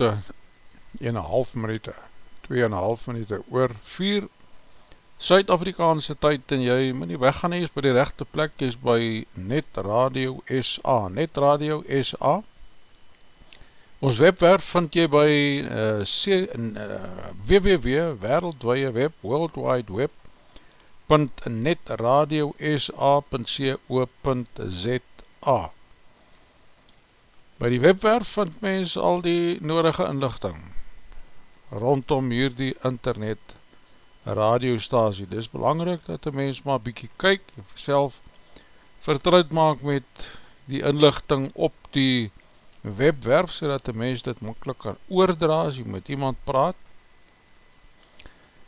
2 minuut en een half minuut 2 en half minuut oor 4 Suid-Afrikaanse tyd en jy moet nie weggaan nie, is by die rechte plek, jy is by Net Radio SA, Net Radio SA. Ons webwerf vind jy by uh, C, uh, www, wereldwee web, world wide web, .netradiosa.co.za By die webwerf vind mens al die nodige inlichting rondom hierdie internet radiostasie. Dit is belangrijk dat die mens maar bykie kyk, self vertrouwd maak met die inlichting op die webwerf, so dat die mens dit makkeliker oordra as jy met iemand praat.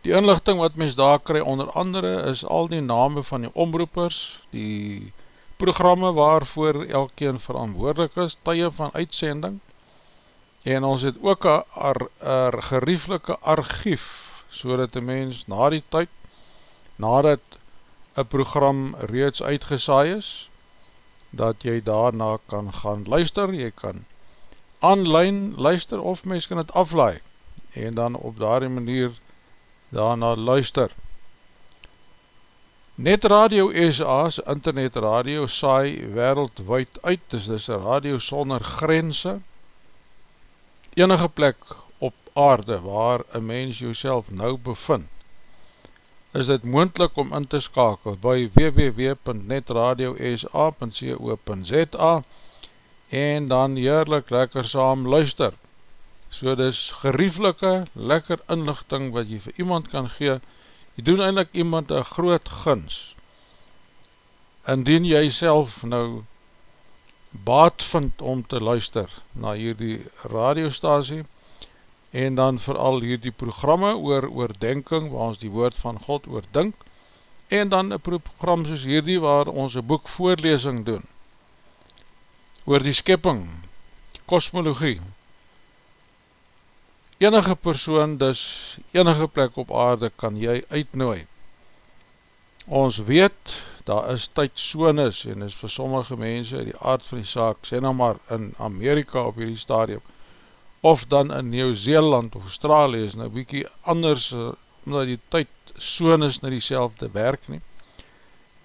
Die inlichting wat mens daar kry onder andere is al die name van die omroepers, die programme waarvoor elkeen verantwoordelik is, tye van uitsending, en ons het ook een gerieflike archief so dat die mens na die tyd, nadat een program reeds uitgesaai is, dat jy daarna kan gaan luister, jy kan online luister of mens kan het aflaai, en dan op daardie manier daarna luister. Net Radio SA's internet radio saai wereldwijd uit, dis dis een radio sonder grense, enige plek op aarde waar een mens jouself nou bevind, is dit moendlik om in te skakel by www.netradiosa.co.za en dan heerlik lekker saam luister. So dis gerieflike, lekker inlichting wat jy vir iemand kan gee, jy doen eindelijk iemand een groot gins. Indien jy self nou baat vind om te luister na hierdie radiostasie, en dan vooral hier die programme oor oordenking, waar ons die woord van God oordink, en dan een program soos hierdie, waar ons een boek voorlesing doen, oor die skepping, die kosmologie, enige persoon, dus enige plek op aarde, kan jy uitnooi. Ons weet, daar is tydsones, en is vir sommige mense, die aard van die saak, sê nou maar in Amerika op hierdie stadium, of dan in Nieuw-Zeeland of Australië is nou bykie anders, uh, omdat die tyd soon is na die selfde werk nie.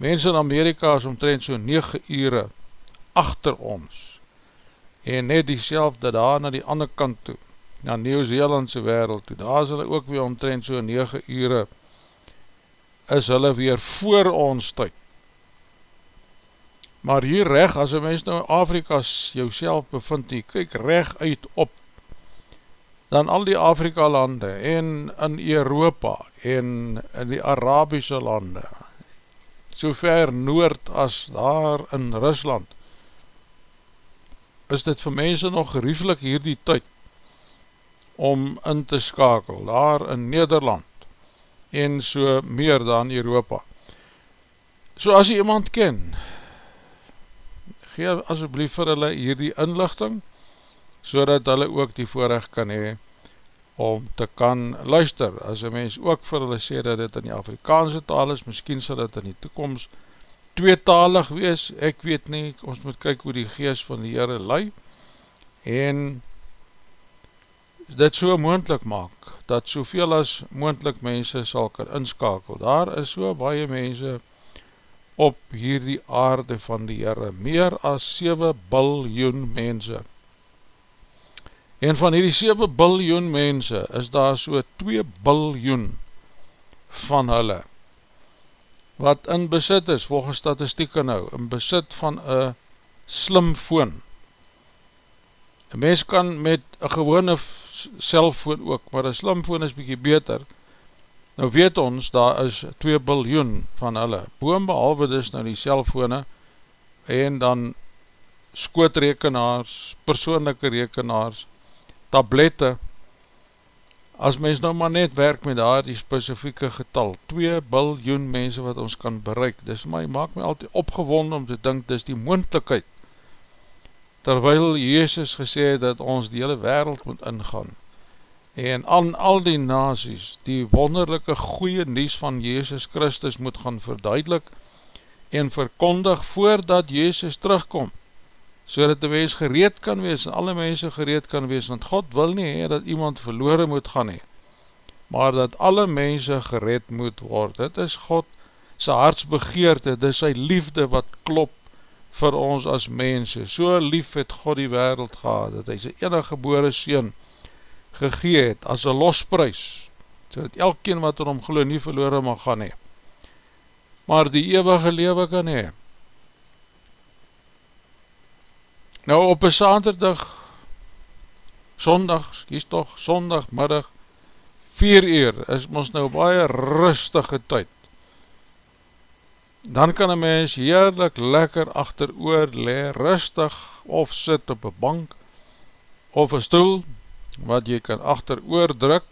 Mense in Amerika is omtrent so 9 ure achter ons, en net die selfde daar na die ander kant toe, na Nieuw-Zeelandse wereld. Toe, daar is hulle ook weer omtrent so 9 ure, is hulle weer voor ons tyd. Maar hier reg, as een mens nou Afrikas jou bevind, die kyk reg uit op. Dan al die Afrika lande en in Europa en in die Arabische lande, so ver noord as daar in Rusland, is dit vir mense nog gerieflik hier die tyd om in te skakel, daar in Nederland en so meer dan Europa. So as jy iemand ken, gee asjeblief vir hulle hier die inlichting, so dat hulle ook die voorrecht kan hee om te kan luister. As een mens ook vir hulle sê dat dit in die Afrikaanse taal is, miskien sal dit in die toekomst tweetalig wees, ek weet nie, ons moet kyk hoe die geest van die Heere lui, en dit so moendlik maak, dat soveel as moendlik mense sal kan inskakel. Daar is so baie mense op hierdie aarde van die Heere, meer as 7 biljoen mense, En van hierdie 7 biljoen mense is daar so 2 biljoen van hulle wat in besit is, volgens statistieke nou, in besit van een slimfoon. Een mens kan met een gewone cellfoon ook, maar een slimfoon is bykie beter. Nou weet ons, daar is 2 biljoen van hulle. Boom behalwe dus nou die cellfone en dan skootrekenaars, persoonlijke rekenaars, tablette, as mens nou maar net werk met daar die specifieke getal, 2 biljoen mense wat ons kan bereik, dis my, maak my altyd opgewond om te dink, dis die moendlikheid, terwyl Jezus gesê het dat ons die hele wereld moet ingaan, en aan al die nazies, die wonderlijke goeie nies van Jezus Christus moet gaan verduidelik, en verkondig voordat Jezus terugkom, so dat die mens gereed kan wees, en alle mense gereed kan wees, want God wil nie hee, dat iemand verloren moet gaan hee, maar dat alle mense gereed moet word, dit is God sy hartsbegeerte, dit is sy liefde wat klop vir ons as mense, so lief het God die wereld gehad, dat hy sy enige gebore sien gegee het, as een losprys, so dat elkeen wat er om geloof nie verloren mag gaan hee, maar die eeuwige lewe kan hee, Nou op een saterdag, sondag, kies toch, sondagmiddag, 4 uur, is ons nou baie rustige tyd. Dan kan een mens heerlik lekker achter oor le, rustig, of sit op een bank, of een stoel, wat jy kan achter oor druk,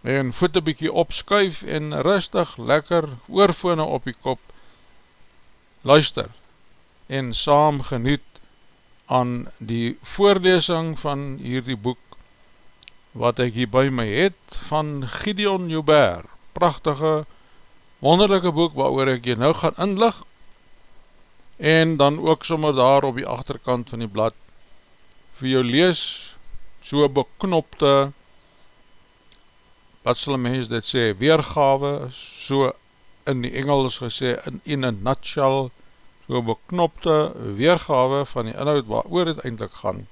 en voet een bykie opskuif, en rustig, lekker, oorvone op die kop, luister, en saam geniet, aan die voorlesing van hierdie boek wat ek hier by my het van Gideon Joubert. Prachtige, wonderlijke boek waar ek jy nou gaan inlig. En dan ook sommer daar op die achterkant van die blad vir jou lees so beknopte wat sal mens dit sê, weergave so in die Engels gesê in, in a nutshell so beknopte weergawe van die inhoud waar oor het eindelijk gaan,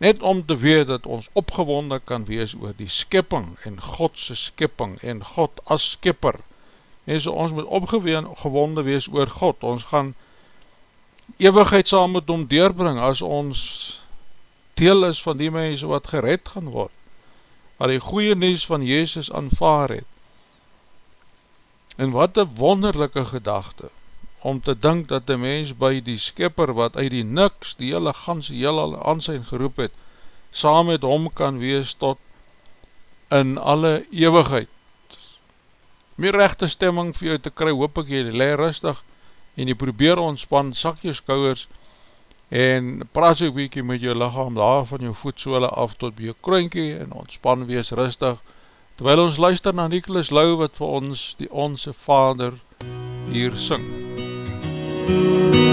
net om te weet dat ons opgewonde kan wees oor die skipping en Godse skipping en God as skipper, en so ons moet opgewonde wees oor God, ons gaan eeuwigheid saam met hom deurbring as ons deel is van die mense wat gered gaan word, waar die goeie nies van Jezus aanvaar het, en wat een wonderlijke gedachte, om te dink dat die mens by die skipper wat uit die niks die hele ganse hele aansijn geroep het, saam met hom kan wees tot in alle eeuwigheid. Meer rechte stemming vir jou te kry, hoop ek jy le rustig en jy probeer ontspan, sak jou skouwers en praat so weekie met jou lichaam daar van jou voetsole af tot by jou kroinkie en ontspan wees rustig terwyl ons luister na Nicholas Lau wat vir ons die onse vader hier syng. My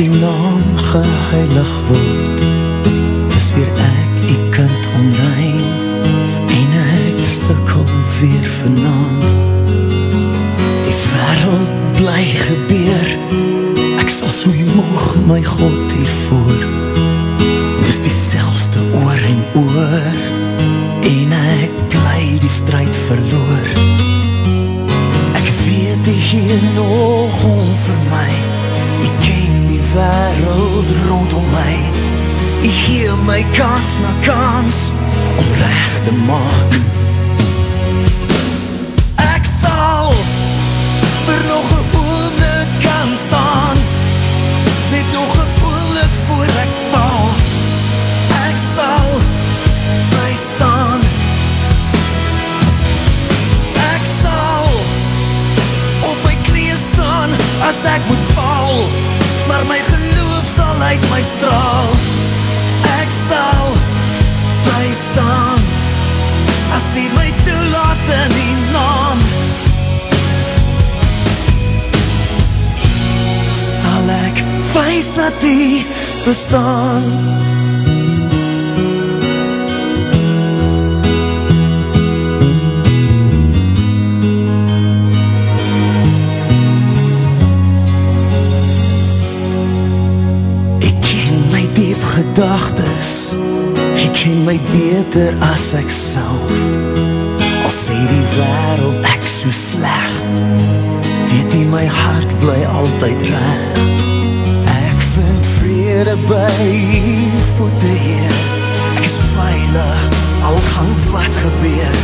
die naam geheilig word. Dis weer ek, die kind onrein, en ek sikkel weer vanavond. Die wereld bly gebeur, sal so moog my God hiervoor Dis die selfde oor en oor En ek bly die strijd verloor Ek weet die hier nog wereld rondom my. Ek gee my kans na kans Om recht te maak. Ek sal vir nog een oomlik kan staan. Net nog een oorlik voor ek val. Ek sal my staan. Ek sal op my knie staan as ek moet val Maar my geloof sal uit my straal. Ek sal my staan. As hy my toelaat in die naam Sal ek wees dat die bestaan gedagtes. Ek ken my beter as ek self. Al sê die wereld ek so sleg. Weet die my hart bly altyd recht vrede by voete heer. Ek is veilig, al gaan wat gebeur.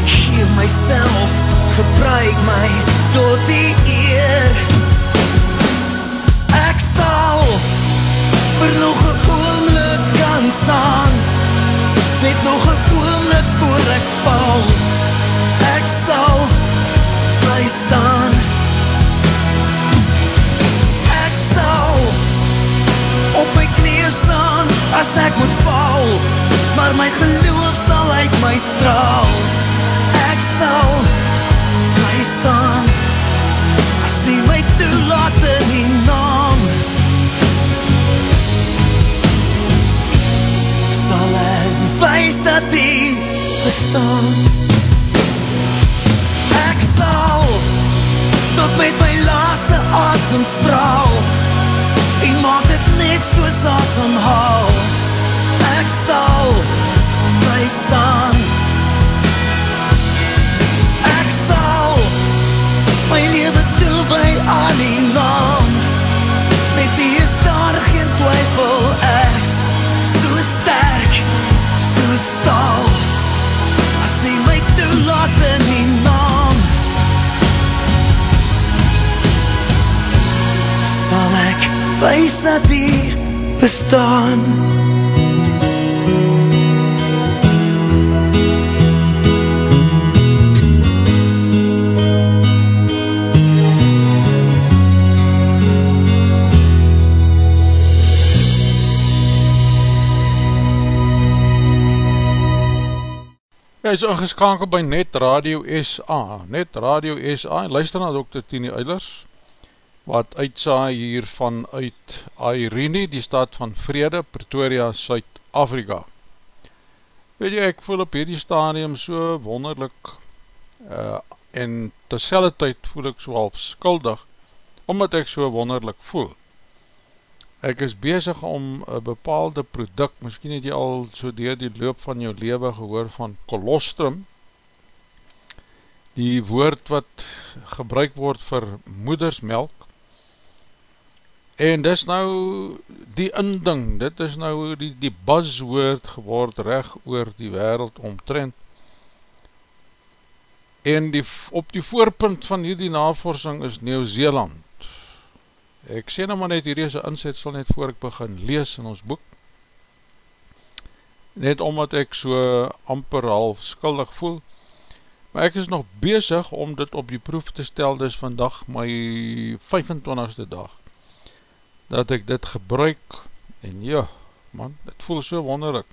Ek gee myself, gebruik my tot die eer. Ek sal een oomlik kan staan Net nog een oomlik voor ek val Ek sal bly staan op my knie as ek moet val, maar my geloof sal uit my straal. Ek sal bly staan, as hy my toelaat in die naam. Dat die bestaan. Ek sal tot met my laaste asem straal, en maak dit net soos asemhaal ek sal bly staan wees dat die bestaan Jy is ingeskankel by Net Radio SA, Net Radio SA, luister na Dr. Tini Eilers, wat uitsaai hier vanuit Airene, die stad van Vrede, Pretoria, Suid-Afrika. Weet jy, ek voel op hierdie stadium so wonderlik, uh, en terselde tyd voel ek so half skuldig, omdat ek so wonderlik voel. Ek is bezig om een bepaalde product, miskien het jy al so dier die loop van jou leven gehoor van colostrum, die woord wat gebruik word vir moedersmelk, en dis nou die inding, dit is nou die, die buzzwoord geword recht oor die wereld omtrent, en die, op die voorpunt van hierdie navorsing is Nieuw-Zeeland, Ek sê nou maar net hierdie is een inzetsel net voor ek begin lees in ons boek. Net omdat ek so amper half skuldig voel. Maar ek is nog bezig om dit op die proef te stel, dis vandag my 25ste dag. Dat ek dit gebruik, en ja, man, dit voel so wonderlik.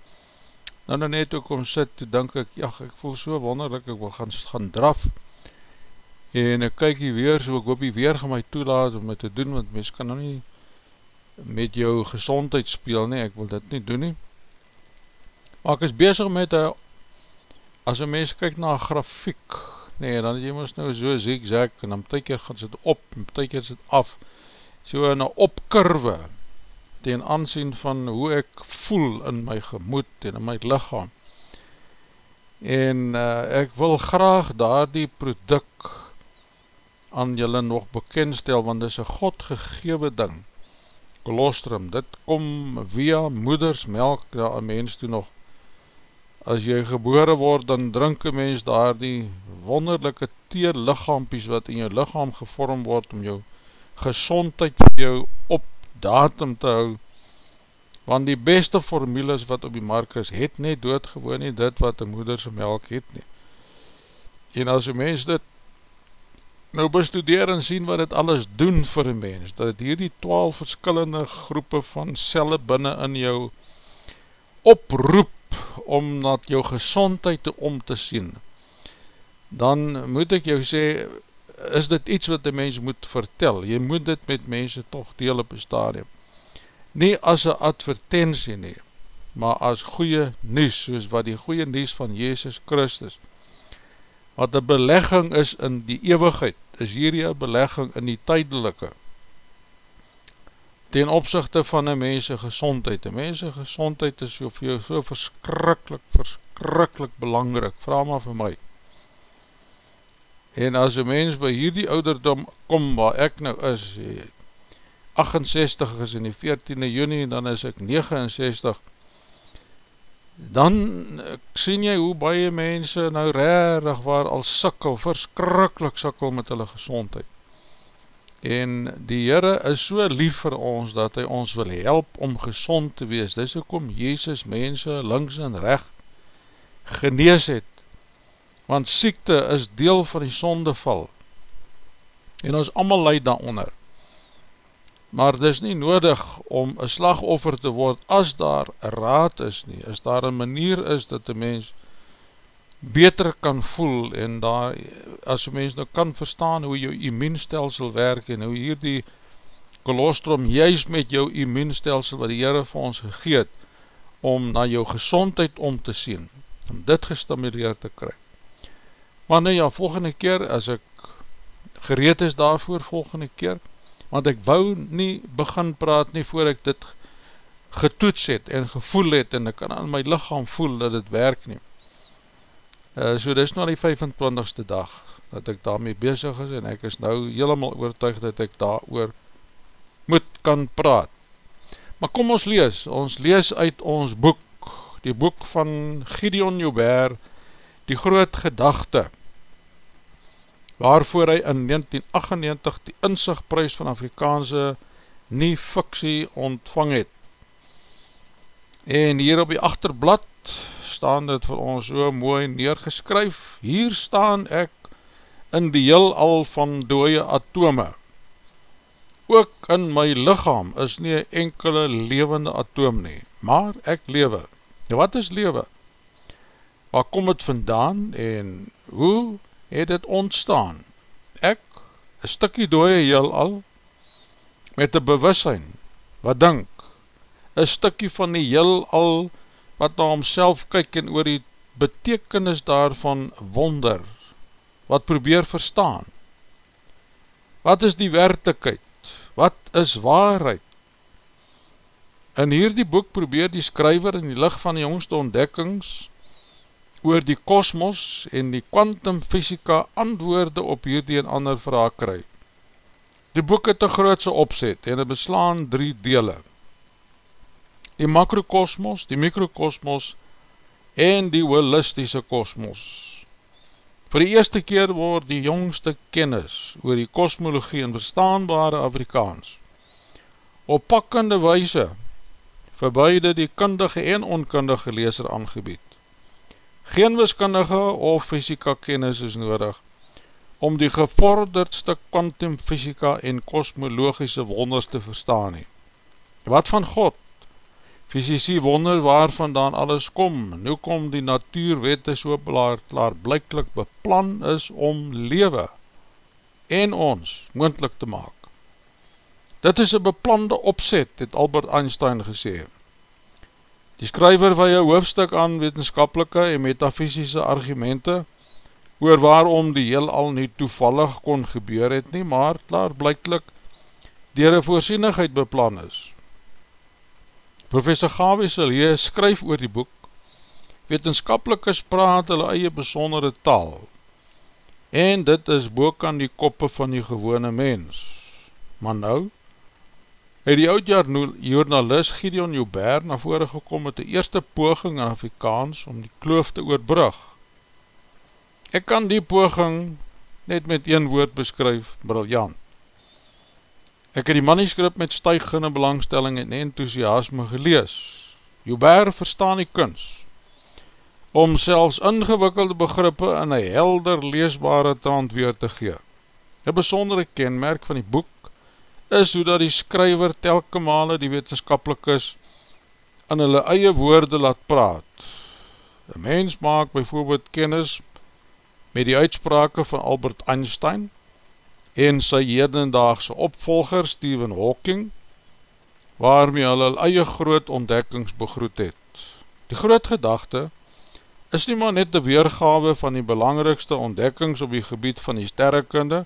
Nou nou net ook om sit, toe denk ek, ja, ek voel so wonderlik, ek wil gaan, gaan draf, en ek kyk hier weer, so ek hoop hier weer gaan my toelaat om het te doen, want mens kan nou nie met jou gezondheid speel nie, ek wil dit nie doen nie. Maar ek is bezig met as een mens kyk na grafiek, nee, dan jy moest nou so zigzag, en dan ty keer gaan sit op, en ty keer sit af, so in een opkurwe, ten aansien van hoe ek voel in my gemoed en in my lichaam. En uh, ek wil graag daar die product aan julle nog bekendstel, want dit is een God gegewe ding, kolostrum, dit kom via moedersmelk, dat een mens toe nog, as jy gebore word, dan drink een mens daar die wonderlijke teer lichaampies, wat in jou lichaam gevorm word, om jou gezondheid vir jou op datum te hou, want die beste formules wat op die mark is, het net doodgewoon nie dit wat die moederse melk het nie. En as een mens dit nou bestudeer en sien wat het alles doen vir een mens, dat het hier die 12 verskillende groepe van cellen binnen in jou oproep om dat jou gezondheid te om te sien, dan moet ek jou sê, is dit iets wat die mens moet vertel, jy moet dit met mense toch deel op een stadium, nie as een advertentie nie, maar as goeie nies, soos wat die goeie nies van Jezus Christus, wat die belegging is in die eeuwigheid, is hierdie een belegging in die tydelike ten opzichte van een mense gezondheid. Een mense gezondheid is so, vir jou so verskrikkelijk, verskrikkelijk belangrijk, vraag maar vir my. En as een mens by hierdie ouderdom kom waar ek nou is, 68 is in die 14e juni, dan is ek 69, dan sien jy hoe baie mense nou rarig waar al sikkel, verskrikkelijk sikkel met hulle gezondheid. En die Heere is so lief vir ons, dat hy ons wil help om gezond te wees. Dis ook om Jezus mense links en recht genees het. Want siekte is deel van die sondeval. En ons allemaal leid daaronder. maar dis nie nodig om een slagoffer te word as daar raad is nie, as daar een manier is dat die mens beter kan voel en daar, as die mens nou kan verstaan hoe jou immuunstelsel werk en hoe hier die kolostrum juist met jou immuunstelsel wat die Heere vir ons gegeet om na jou gezondheid om te sien, om dit gestimuleer te kry. Maar nou ja, volgende keer, as ek gereed is daarvoor volgende keer, want ek wou nie begin praat nie voor ek dit getoets het en gevoel het en ek kan aan my lichaam voel dat het werk nie. Uh, so dit is nou die 25ste dag dat ek daarmee bezig is en ek is nou helemaal oortuig dat ek daar oor moet kan praat. Maar kom ons lees, ons lees uit ons boek, die boek van Gideon Joubert, die groot gedachte, waarvoor hy in 1998 die inzichtprys van Afrikaanse nie fiksie ontvang het. En hier op die achterblad staan dit vir ons so mooi neergeskryf, hier staan ek in die heel al van dooie atome. Ook in my lichaam is nie enkele levende atoom nie, maar ek lewe. Nou wat is lewe? Waar kom het vandaan en hoe het het ontstaan. Ek, een stikkie dooie heel al, met een bewussein, wat dink, een stikkie van die heel al, wat na homself kyk en oor die betekenis daarvan wonder, wat probeer verstaan. Wat is die werkelijkheid? Wat is waarheid? In hierdie boek probeer die skryver in die licht van die jongste ontdekkings, oor die kosmos en die kwantumfysika antwoorde op hierdie en ander vraag kry. Die boek het een grootse opzet en het beslaan drie dele. Die makrokosmos, die mikrokosmos en die holistische kosmos. Voor die eerste keer word die jongste kennis oor die kosmologie in verstaanbare Afrikaans op pakkende weise vir beide die kundige en onkundige leeser aangebied. Geen wiskundige of fysika kennis is nodig om die gevorderdste kwantumfysika en kosmologische wonders te verstaan nie. Wat van God? Fysici wonder waar vandaan alles kom, nu kom die natuurwette so klaar blijklik beplan is om lewe en ons moendlik te maak. Dit is een beplande opzet, het Albert Einstein gesê. Die skryver van jou hoofdstuk aan wetenskapelike en metafysische argumente oor waarom die heel al nie toevallig kon gebeur het nie, maar klaar blijklik dier een voorsienigheid beplan is. Professor Gaviesel skryf oor die boek, wetenskapelikes praat hulle eie besondere taal, en dit is boek aan die koppe van die gewone mens. Maar nou, het die oudjaar-journalist Gideon Joubert na vore gekom met die eerste poging in Afrikaans om die kloof te oorbrug. Ek kan die poging net met een woord beskryf, briljant. Ek het die manuscript met stuigende belangstelling en enthousiasme gelees. Joubert verstaan die kunst om selfs ingewikkelde begrippe in een helder leesbare trant weer te gee. Een besondere kenmerk van die boek is hoe dat die skryver telke male die wetenskapelikes in hulle eie woorde laat praat. Een mens maak bijvoorbeeld kennis met die uitsprake van Albert Einstein en sy hedendaagse opvolger Stephen Hawking, waarmee hulle hulle eie groot ontdekkings begroet het. Die groot gedachte is nie maar net die weergawe van die belangrikste ontdekkings op die gebied van die sterrekunde,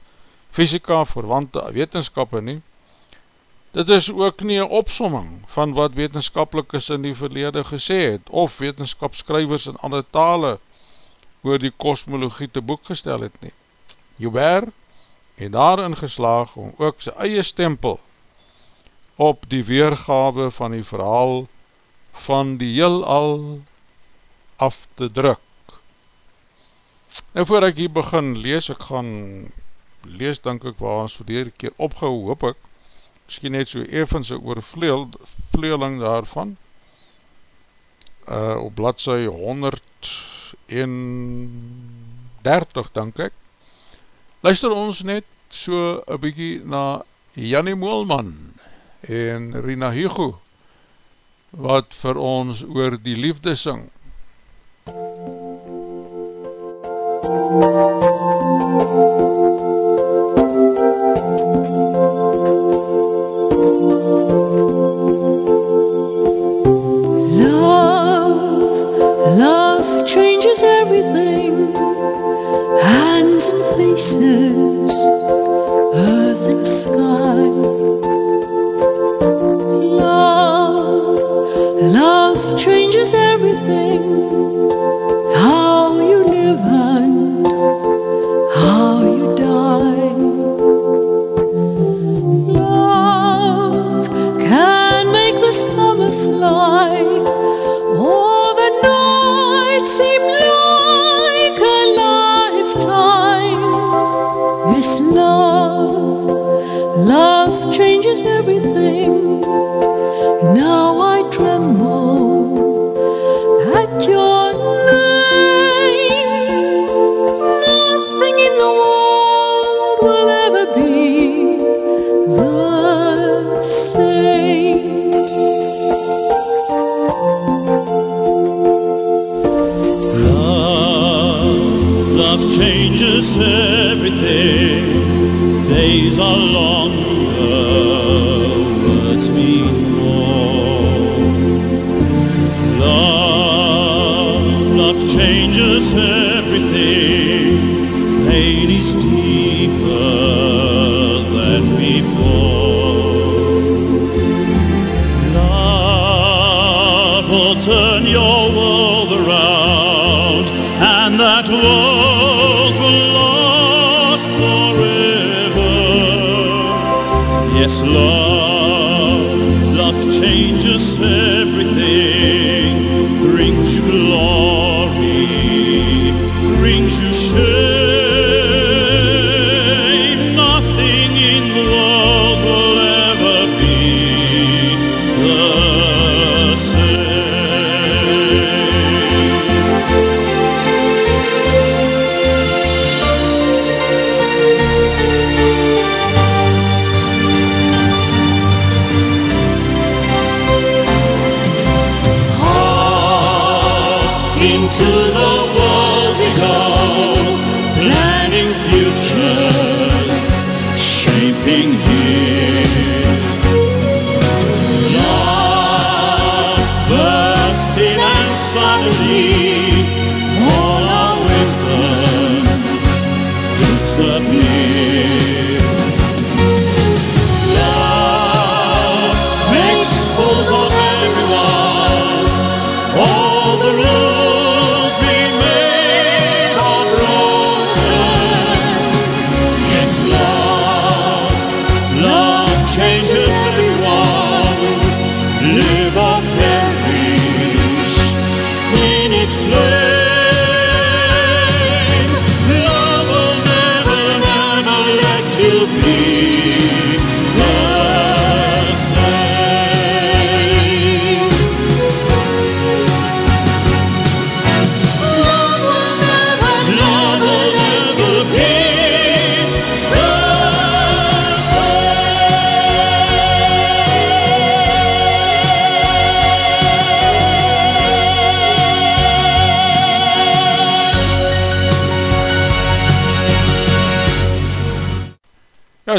fysika, verwante wetenskap nie, Dit is ook nie een opsomming van wat wetenskapelikes in die verlede gesê het, of wetenskapskrywers in ander tale oor die kosmologie te boek gestel het nie. Joubert het daarin geslaag om ook sy eie stempel op die weergawe van die verhaal van die heel al af te druk. En voor ek hier begin lees, ek gaan lees, denk ek, waar ons vir die keer opgehou, hoop ek, miskien net so even sy oorvleeling daarvan, uh, op bladzij 130, denk ek, luister ons net so een bykie na Jannie Moelman, en Rina Hugo wat vir ons oor die liefde sing. Love, everything. Hands and faces, earth and sky. Love, love changes everything. How you live to the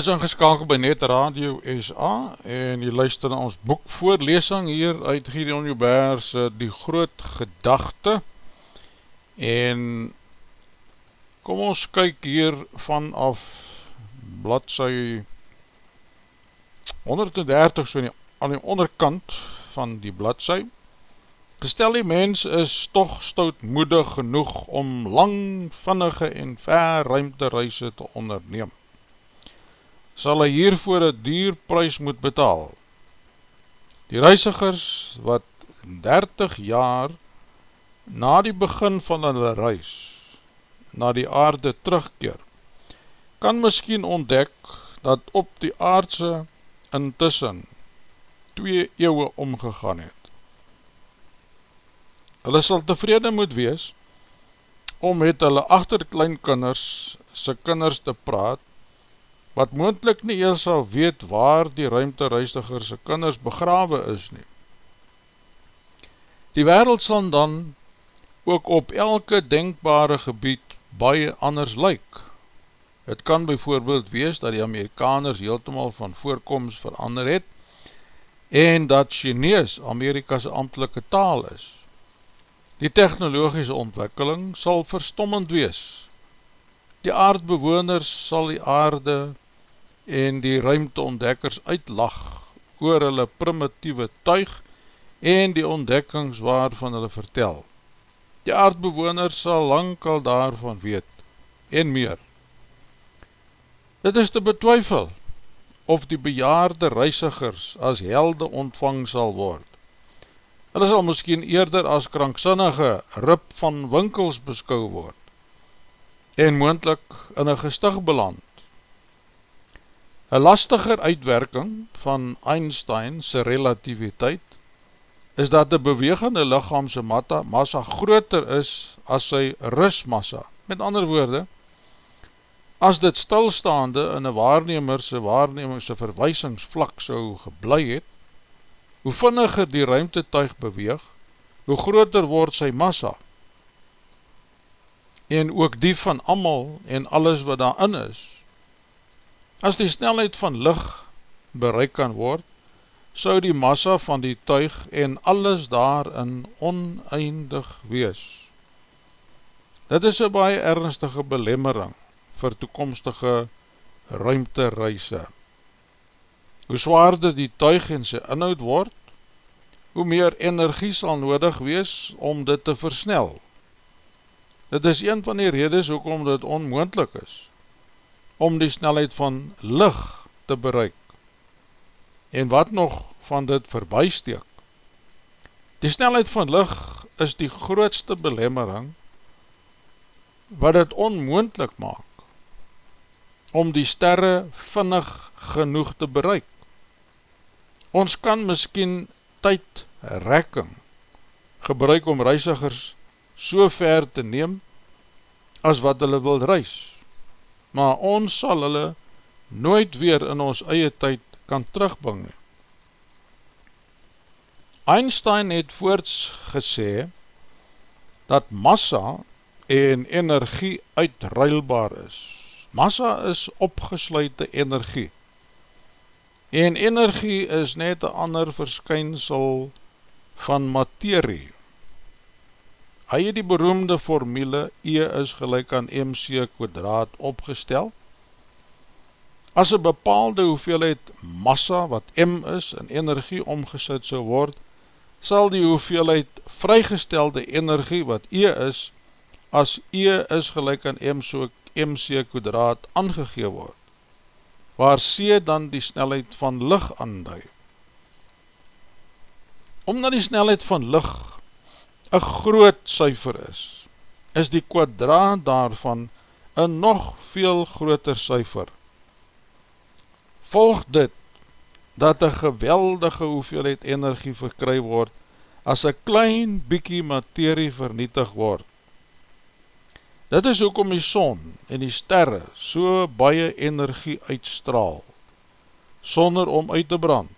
is ingeskakeld by Net Radio SA en jy luister na ons boekvoorlesing hier uit Gideon Joubert se Die Groot Gedachte en kom ons kyk hier vanaf bladsy 130 so die, aan die onderkant van die bladsy. Gestel die mens is toch stoutmoedig genoeg om lang, vinnige en ver ruimtereise te onderneem sal hy hiervoor een duur prijs moet betaal. Die reisigers wat 30 jaar na die begin van hulle reis na die aarde terugkeer, kan miskien ontdek dat op die aardse intussen twee eeuwe omgegaan het. Hulle sal tevrede moet wees om met hulle achterkleinkinders sy kinders te praat wat moendlik nie eers sal weet waar die ruimtereisigers se kinders begrawe is nie. Die wereld sal dan ook op elke denkbare gebied baie anders lyk. Het kan bijvoorbeeld wees dat die Amerikaners heeltemal van voorkomst verander het en dat Chinees Amerika's amtelike taal is. Die technologische ontwikkeling sal verstommend wees. Die aardbewoners sal die aarde en die ruimteontdekkers uitlag oor hulle primitieve tuig en die ontdekkings waarvan hulle vertel. Die aardbewoners sal lang al daarvan weet en meer. Dit is te betwyfel of die bejaarde reisigers as helde ontvang sal word. Hulle sal miskien eerder as kranksinnige rip van winkels beskou word en moendlik in een gestig beland Een lastiger uitwerking van Einsteinse relativiteit is dat die bewegende lichaamse massa groter is as sy rustmassa. Met ander woorde, as dit stilstaande in een waarnemerse waarnemingse verwysingsvlak so geblei het, hoe vinniger die ruimtetuig beweeg, hoe groter word sy massa. En ook die van amal en alles wat daarin is, As die snelheid van licht bereik kan word, sou die massa van die tuig en alles daarin oneindig wees. Dit is een baie ernstige belemmering vir toekomstige ruimtereise. Hoe zwaarder die tuig en sy inhoud word, hoe meer energie sal nodig wees om dit te versnel. Dit is een van die redes hoekom dit onmoendlik is om die snelheid van licht te bereik. En wat nog van dit verbysteek? Die snelheid van licht is die grootste belemmering wat het onmoendlik maak om die sterre vinnig genoeg te bereik. Ons kan miskien tydrekking gebruik om reisigers so ver te neem as wat hulle wil reis maar ons sal hulle nooit weer in ons eie tyd kan terugbring. Einstein het voorts gesê, dat massa en energie uitruilbaar is. Massa is opgesluite energie. En energie is net een ander verskynsel van materie. Hy het die beroemde formule E is gelijk aan MC kwadraat opgestel. As een bepaalde hoeveelheid massa wat M is in energie omgesit so word, sal die hoeveelheid vrygestelde energie wat E is, as E is gelijk aan M so MC kwadraat aangegee word, waar C dan die snelheid van licht aanduid. Omdat die snelheid van licht een groot cijfer is, is die kwadraat daarvan een nog veel groter cijfer. Volg dit, dat een geweldige hoeveelheid energie verkry word, as een klein bykie materie vernietig word. Dit is ook om die son en die sterre so baie energie uitstraal, sonder om uit te brand.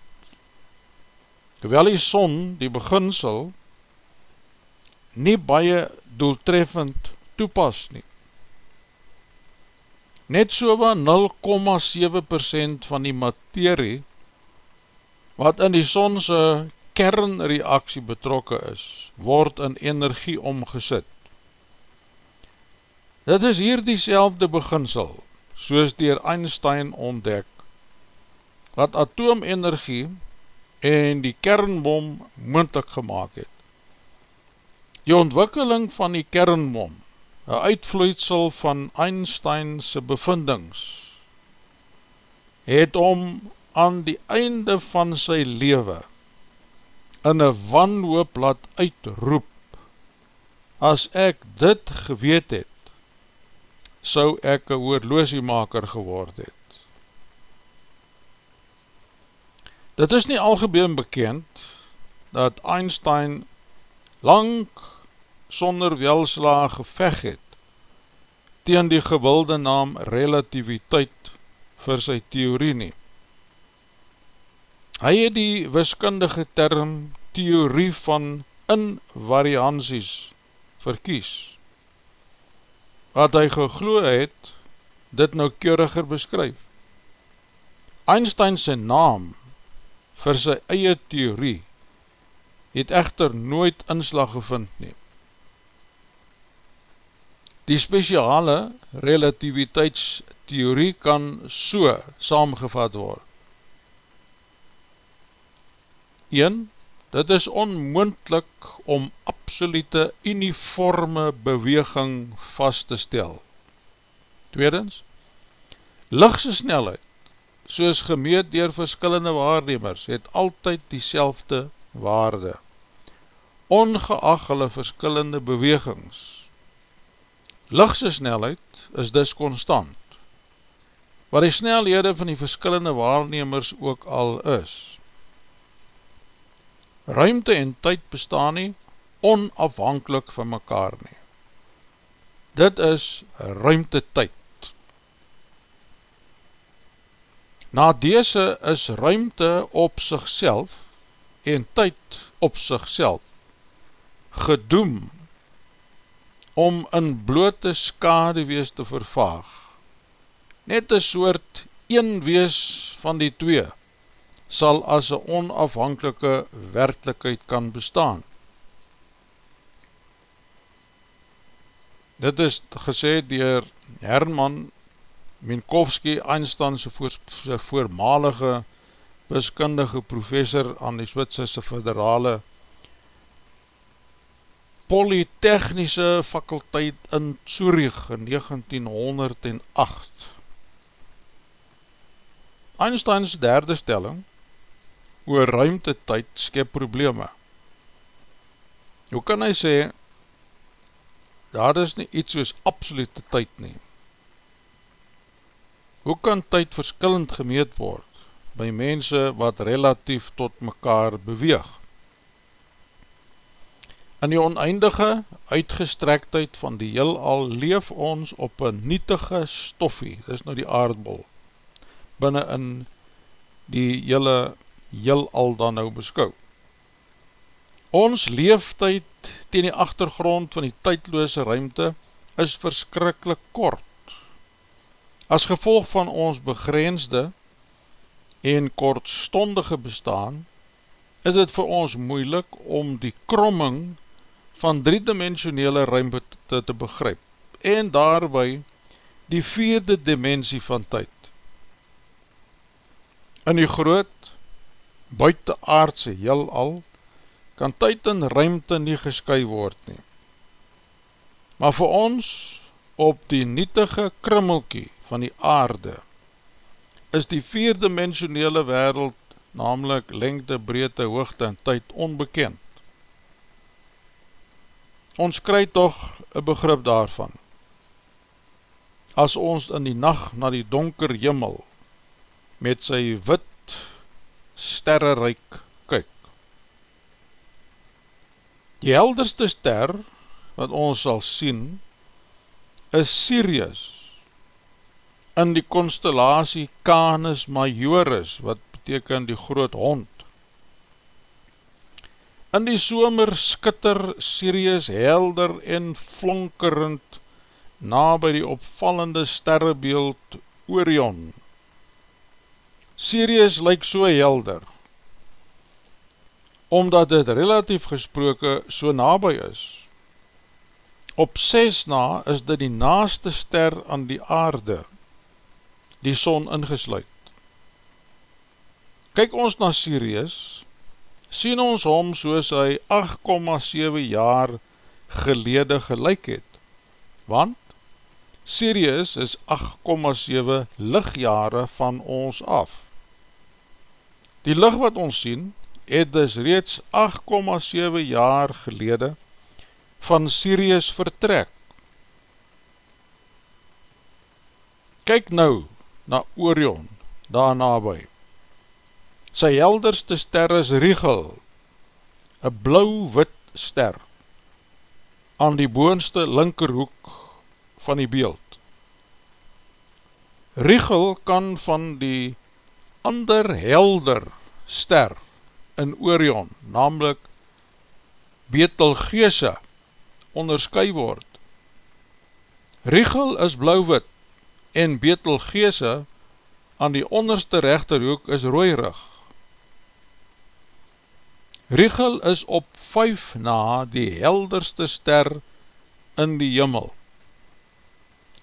Terwyl die son die beginsel nie baie doeltreffend toepas nie. Net so van 0,7% van die materie wat in die sonse kernreaksie betrokke is, word in energie omgesit. Dit is hier die selfde beginsel, soos dier Einstein ontdek, wat atoomenergie en die kernbom moendlik gemaakt het. Die ontwikkeling van die kernbom, een uitvloeitsel van Einsteinse bevindings, het om aan die einde van sy lewe in een wanhoop laat uitroep, as ek dit geweet het, sou ek een oorloosiemaker geword het. Dit is nie algemeen bekend, dat Einstein lang sonder welslaag geveg het teen die gewilde naam relativiteit vir sy theorie nie. Hy het die wiskundige term theorie van invarianties verkies, wat hy gegloe het, dit nou keuriger beskryf. Einstein sy naam vir sy eie theorie het echter nooit inslag gevind neem. Die speciale relativiteitstheorie kan so saamgevat word. 1. Dit is onmoendlik om absolute uniforme beweging vast te stel. Tweedens, lichtse snelheid, soos gemeet dier verskillende waarnemers, het altyd die waarde, ongeag hulle verskillende bewegings. Lichtse snelheid is dus constant, waar die snelhede van die verskillende waarnemers ook al is. Ruimte en tyd bestaan nie onafhankelijk van mekaar nie. Dit is ruimte tyd. Na dese is ruimte op sigself en tyd op sigself gedoem om in blote skadewees te vervaag. Net een soort een wees van die twee sal as een onafhankelike werkelijkheid kan bestaan. Dit is gesê dier Herman Minkowski, Einstein, sy, voor, sy voormalige wiskundige professor aan die Switserse federale polytechnische fakulteit in Zurich in 1908. Einsteins derde stelling oor ruimtetyd skep probleme. Hoe kan hy sê, daar is nie iets soos absolute tyd neem. Hoe kan tyd verskillend gemeet word by mense wat relatief tot mekaar beweeg? In die oneindige uitgestrektheid van die heel al leef ons op een nietige stoffie, dis nou die aardbol, binnen in die hele heel al dan nou beskou. Ons leeftijd ten die achtergrond van die tydloose ruimte is verskrikkelijk kort. As gevolg van ons begrensde en kortstondige bestaan, is het vir ons moeilik om die kromming van driedimensionele ruimte te, te begryp en daarby die vierde dimensie van tyd. In die groot, buitenaardse heel al, kan tyd en ruimte nie gesky word nie. Maar vir ons, op die nietige krummelkie, van die aarde, is die vierdimensionele wereld, namelijk lengte, breedte, hoogte en tyd onbekend. Ons kry toch een begrip daarvan. As ons in die nacht na die donker jimmel met sy wit sterreryk kyk. Die helderste ster wat ons sal sien is Sirius in die constellatie Canis Majoris, wat beteken die groot hond. In die somer skitter Sirius helder en flonkerend na by die opvallende sterrebeeld Orion. Sirius lyk so helder, omdat dit relatief gesproke so nabij is. Op 6 na is dit die naaste ster aan die aarde, die son ingesluid. Kyk ons na Sirius, sien ons hom soos hy 8,7 jaar gelede gelijk het, want Sirius is 8,7 lichtjare van ons af. Die licht wat ons sien, het dus reeds 8,7 jaar gelede van Sirius vertrek. Kyk nou, na Orion, daar nabij. Sy helderste ster is Riegel, een blauw-wit ster, aan die boonste linkerhoek van die beeld. Rigel kan van die ander helder ster in Orion, namelijk Betelgeuse, onderskui word. Rigel is blauwwit en Betelgeuse aan die onderste rechterhoek is rooirig. Rigel is op 5 na die helderste ster in die jimmel.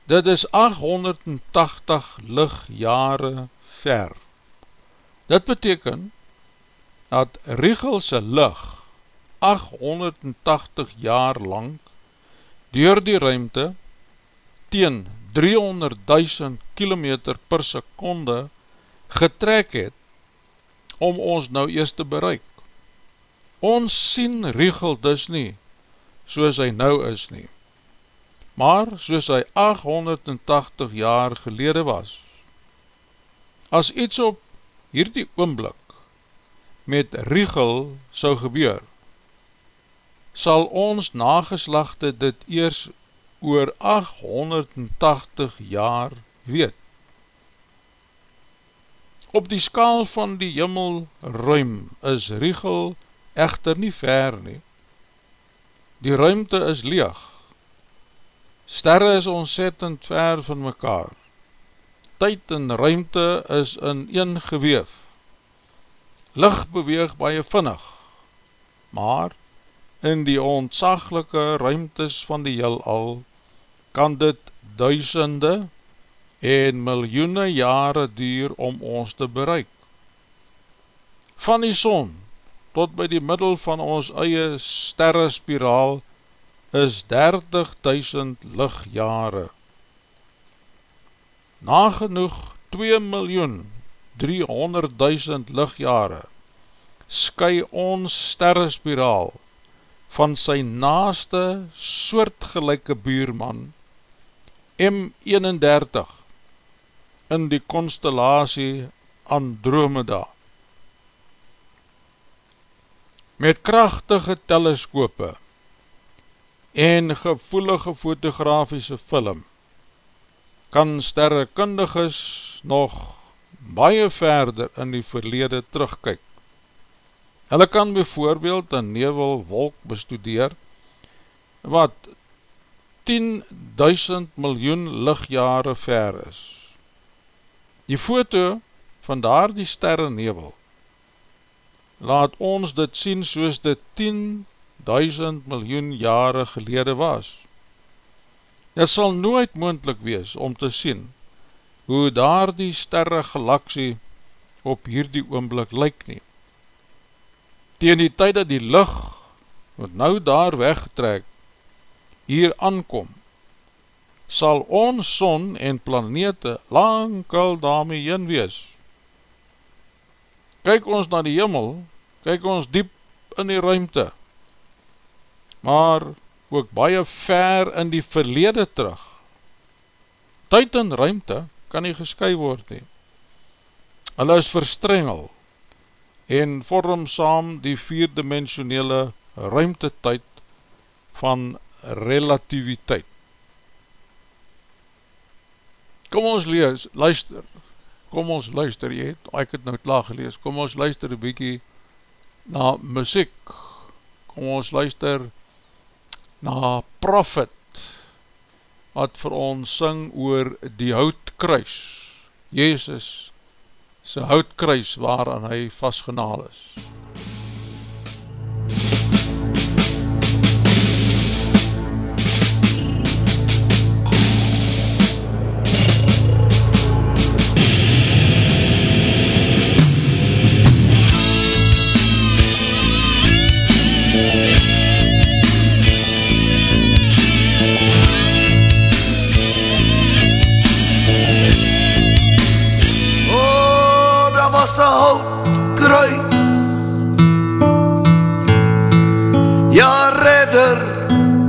Dit is 880 lichtjare ver. Dit beteken dat Rigelse licht 880 jaar lang door die ruimte teen 300.000 km per seconde getrek het om ons nou eerst te bereik. Ons sien Rigel dus nie soos hy nou is nie, maar soos hy 880 jaar gelede was. As iets op hierdie oomblik met Riegel sou gebeur, sal ons nageslachte dit eers oor 880 jaar weet. Op die skaal van die jimmel ruim is Riegel echter nie ver nie. Die ruimte is leeg. Sterre is ontzettend ver van mekaar tyd en ruimte is in een geweef. Licht beweeg baie vinnig, maar in die ontsaglike ruimtes van die heel al, kan dit duisende en miljoene jare duur om ons te bereik. Van die son tot by die middel van ons eie sterrespiraal is 30.000 lichtjare nagenoeg 2 miljoen 300.000 lichtjare sky ons sterrespiraal van sy naaste soortgelijke buurman M31 in die constellatie Andromeda. Met krachtige teleskope en gevoelige fotografische film kan sterrekundiges nog baie verder in die verlede terugkyk. Hulle kan bijvoorbeeld een nevel wolk bestudeer wat 10.000 miljoen lichtjare ver is. Die foto van daar die sterre nevel laat ons dit sien soos dit 10.000 miljoen jare gelede was. Het sal nooit moendlik wees om te sien hoe daar die sterre galaksie op hierdie oomblik lyk nie. Tegen die tyd dat die licht wat nou daar weggetrek hier aankom, sal ons son en planete lang al daarmee heen wees. Kyk ons na die hemel, kyk ons diep in die ruimte, maar ook baie ver in die verlede terug. Tyd en ruimte kan nie gesky word nie. Hulle is verstrengel en vorm saam die vierdimensionele ruimtetyd van relativiteit. Kom ons lees, luister, kom ons luister, jy het, ek het nou klaar gelees, kom ons luister een bykie na muziek, kom ons luister na Prophet wat vir ons syng oor die houtkruis. Jezus sy houtkruis waaraan hy vastgenaal is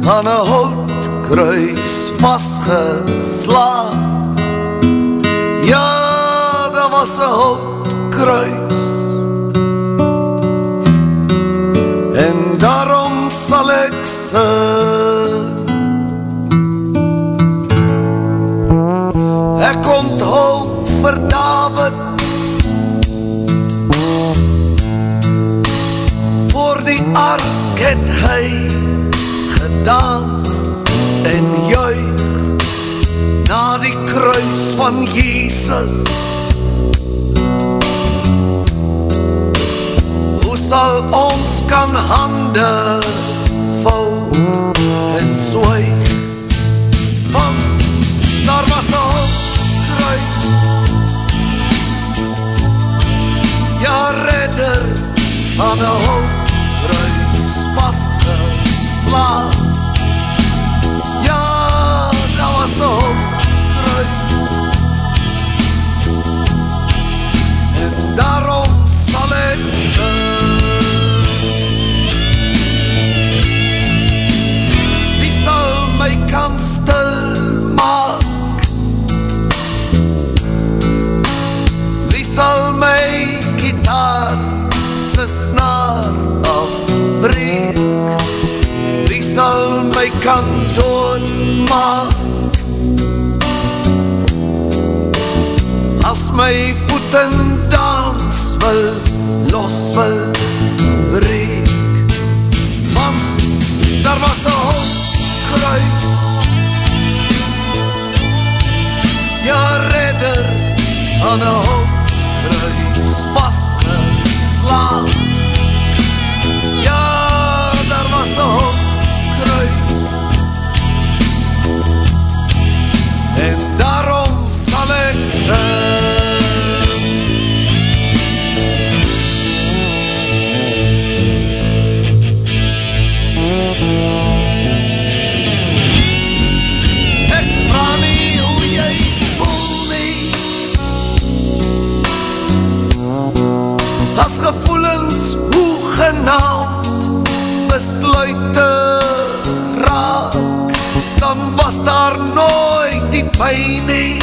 aan een houtkruis vastgesla Ja, dat was een houtkruis gedans en juig Na die kruis van Jesus. Hoe sal ons kan daar nooit die pijn nie.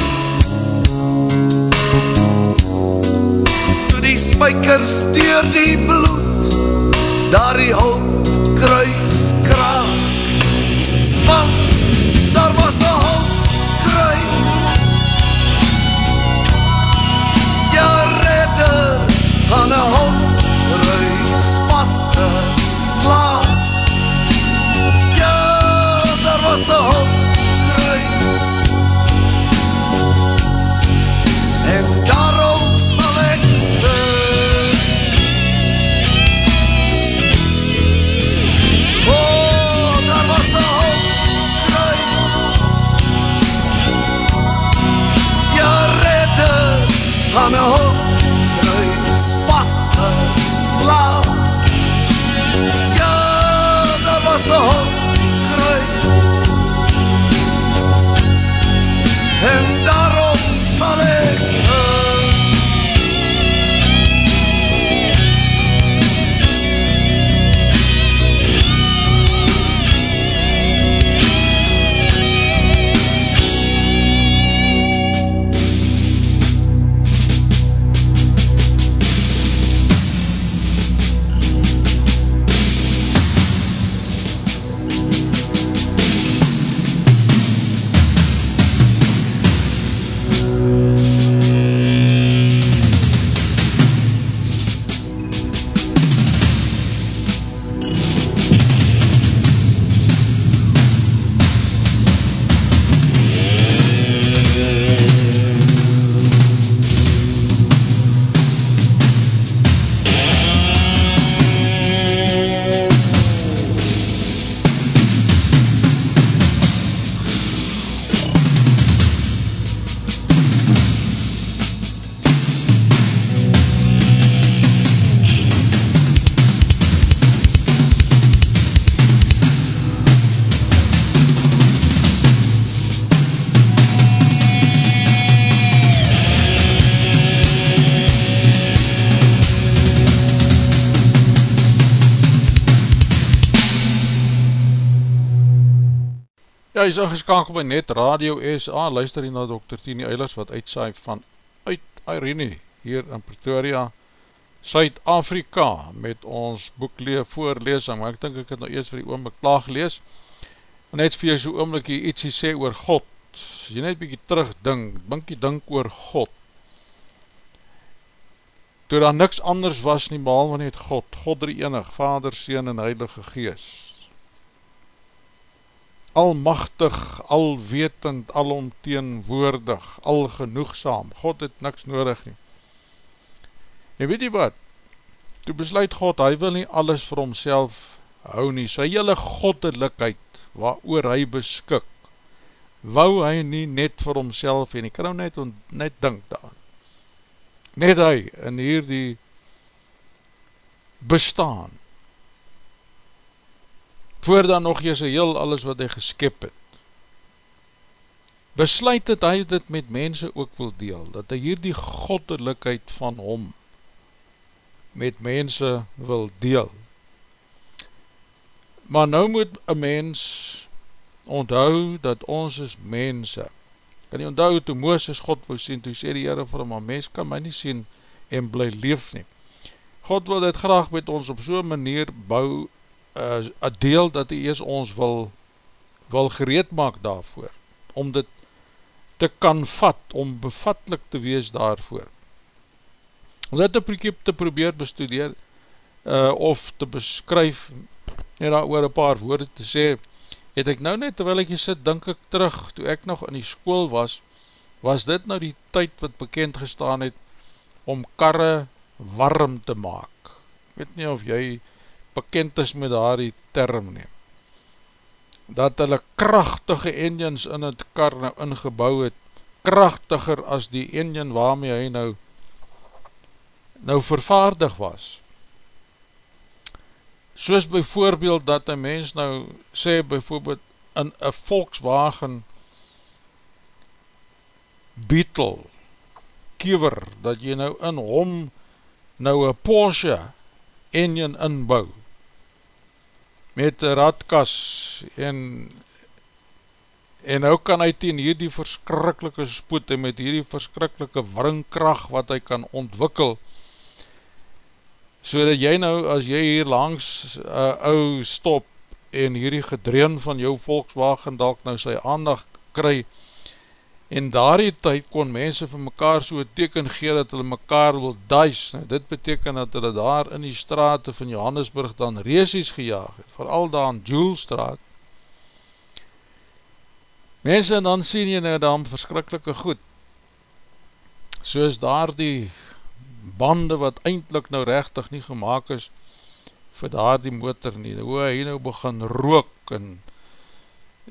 Toe die spijkers deur die bloed Daar die hout kruis kraak. Want is ingeskakel by Net Radio SA, luister hier na Dr. Tini Eilers wat uitsaai van uit Irene hier in Pretoria, Suid-Afrika met ons boeklee voorlesing, maar ek dink ek het nou eers vir die oomblik klaar gelees, en net vir jy so oomblik hier ietsie sê oor God, as jy net bykie terugdink, binkie dink oor God, toe daar niks anders was nie, behalwe net God, God drie enig, Vader, Seen en Heilige Gees, almachtig, alwetend, alomteenwoordig, algenoegsaam, God het niks nodig nie. En weet jy wat, toe besluit God, hy wil nie alles vir homself hou nie, sy hele goddelikheid, waar oor hy beskik, wou hy nie net vir homself en ek kan nou net, net dink daar, net hy in hierdie bestaan, voor dan nog jy sy heel alles wat hy geskip het, besluit het hy dit met mense ook wil deel, dat hy hierdie goddelikheid van hom met mense wil deel. Maar nou moet een mens onthou dat ons is mense, kan nie onthou toe Mooses God wou sien, toe sê die Heere vir hom, maar mens kan my nie sien en bly leef nie. God wil dit graag met ons op so'n manier bou, uh, a deel dat hy eers ons wil, wil gereed maak daarvoor, om dit te kan vat, om bevatlik te wees daarvoor. Om dit te, te probeer bestudeer, uh, of te beskryf, net daar oor een paar woorde te sê, het ek nou net, terwijl ek jy sit, denk ek terug, toe ek nog in die school was, was dit nou die tyd wat bekend gestaan het, om karre warm te maak. Ek weet nie of jy bekend is met daar die term neem. Dat hulle krachtige engines in het kar nou ingebouw het, krachtiger as die engine waarmee hy nou nou vervaardig was soos byvoorbeeld dat een mens nou sê byvoorbeeld in een Volkswagen Beetle kiewer, dat jy nou in hom nou een Porsche engine inbou met een radkas en en nou kan hy teen hierdie verskrikkelike spoed en met hierdie verskrikkelike wringkracht wat hy kan ontwikkel. So dat jy nou, as jy hier langs uh, ou stop en hierdie gedreun van jou Volkswagen dalk nou sy aandacht kry, en daar die tyd kon mense vir mekaar so teken gee dat hulle mekaar wil duis, nou dit beteken dat hulle daar in die straat van Johannesburg dan reesies gejaag het, vooral daar in Joelstraat, mense en dan sien jy nou dan verskrikkelike goed, soos daar die bande wat eindelijk nou rechtig nie gemaakt is vir daar die motor nie, hoe hy nou begin rook en,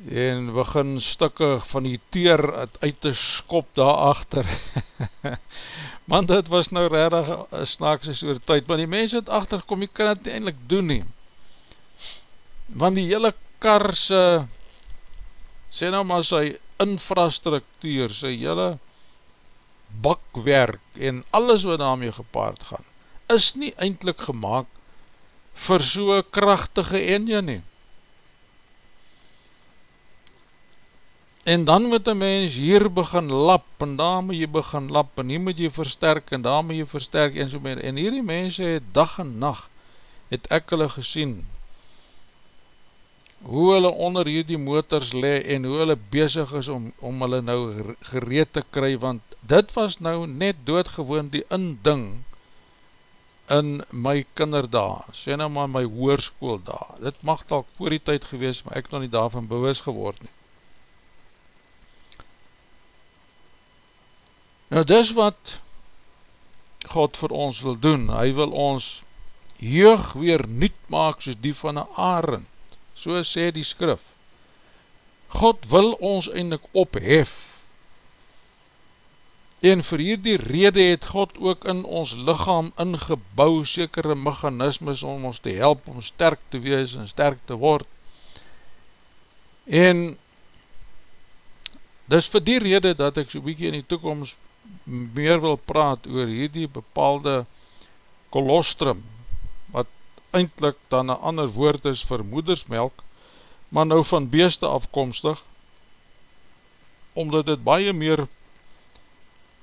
en begin stikke van die teer uit, te skop daar achter man dit was nou redig snaakse soort tyd, maar die mens het achtergekom, jy kan het eindelijk doen nie want die hele kar sy sê nou maar sy infrastruktuur, sy hele bakwerk en alles wat daarmee gepaard gaan, is nie eindelijk gemaakt vir so'n krachtige enje nie. En dan moet een mens hier begin lap, en daar moet jy begin lap, en hier moet jy versterk, en daar moet jy versterk, en so meer. En hierdie mense het dag en nacht, het ek hulle gesien, hoe hulle onder hierdie motors le en hoe hulle bezig is om, om hulle nou gereed te kry, want dit was nou net doodgewoon die inding in my kinderdaag, sê nou maar my hoerskoel daar, dit mag talk voor die tyd gewees, maar ek nog nie daarvan bewus geword nie. Nou dis wat God vir ons wil doen, hy wil ons jeug weer niet maak soos die van een arend, so sê die skrif. God wil ons eindelijk ophef, en vir hierdie rede het God ook in ons lichaam ingebouw sekere mechanismes om ons te help om sterk te wees en sterk te word. En dis vir die rede dat ek so bykie in die toekomst meer wil praat oor hierdie bepaalde kolostrum, eindelijk dan een ander woord is vir moedersmelk, maar nou van beeste afkomstig, omdat het baie meer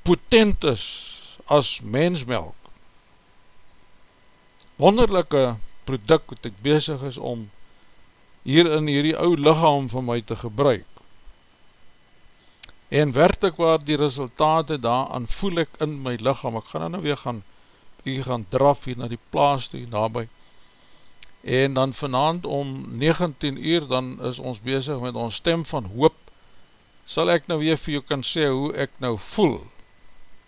potent is as mensmelk. Wonderlijke product wat ek bezig is om hier in hierdie ou lichaam van my te gebruik. En werkelijk waar die resultate daaraan voel ek in my lichaam, ek gaan nou weer gaan u gaan draf hier na die plaas toe nabij en dan vanavond om 19 uur dan is ons bezig met ons stem van hoop. Sal ek nou weer vir jou kan sê hoe ek nou voel?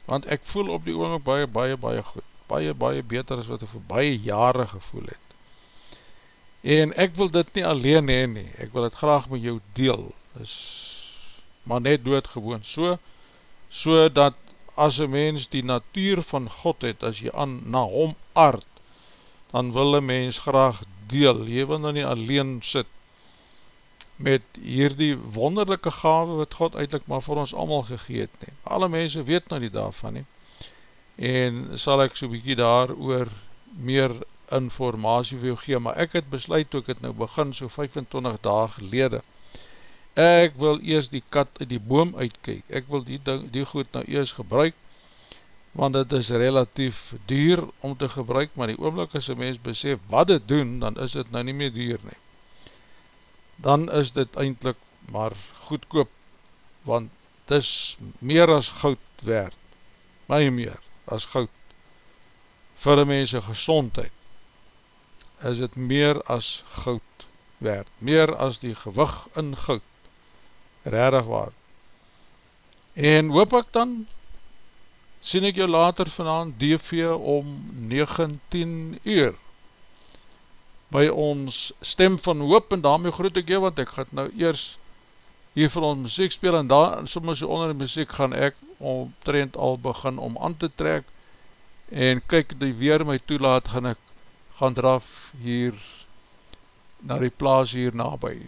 Want ek voel op die oomlik baie, baie, baie goed. Baie, baie beter as wat ek vir baie jare gevoel het. En ek wil dit nie alleen heen nie, ek wil dit graag met jou deel, is maar net doodgewoon, so, so dat as een mens die natuur van God het, as jy aan na hom aard, dan wil een mens graag deel, jy wil nou nie alleen sit, met hierdie wonderlijke gave wat God eindelijk maar vir ons allemaal gegeet nie. Alle mense weet nou nie daarvan nie. En sal ek so bykie daar oor meer informatie vir jou gee, maar ek het besluit toe ek het nou begin so 25 dagen gelede, ek wil eers die kat in die boom uitkyk, ek wil die, ding, die goed nou eers gebruik, want het is relatief duur om te gebruik, maar die oomlik as een mens besef wat het doen, dan is het nou nie meer duur nie. Dan is dit eindelijk maar goedkoop, want het is meer as goud werd, my meer as goud, vir die mense gezondheid, is het meer as goud werd, meer as die gewig in goud, rarig waar. En hoop ek dan, sien ek jou later vanavond DV om 19 uur, by ons stem van hoop, en daarmee groet ek jou, want ek gaat nou eers hier vir ons muziek speel, en daar, soms onder die muziek, gaan ek omtrend al begin om aan te trek, en kyk die weer my toelaat, gaan ek gaan draf hier na die plaas hier nabij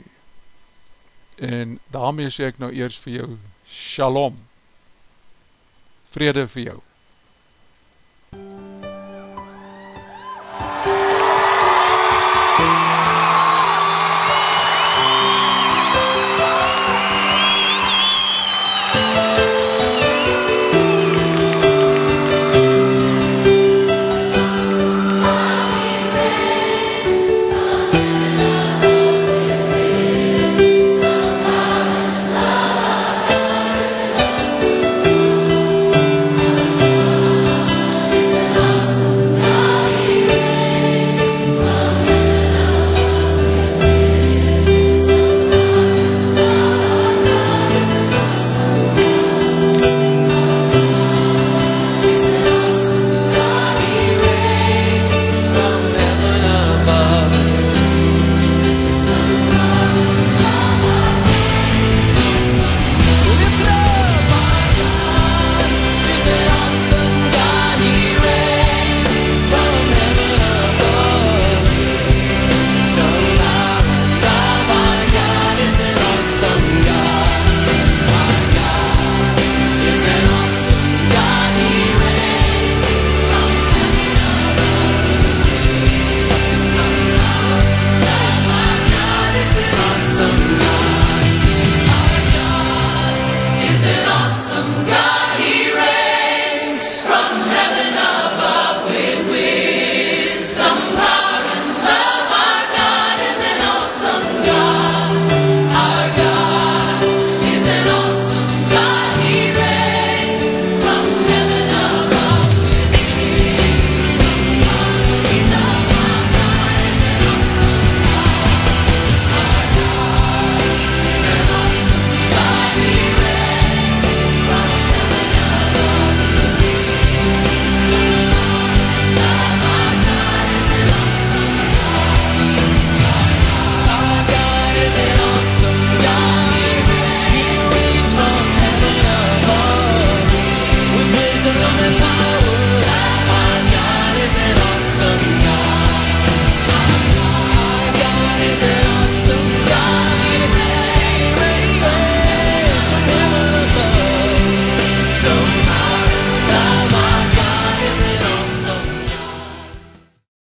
en daarmee sê ek nou eers vir jou, Shalom, vrede vir jou.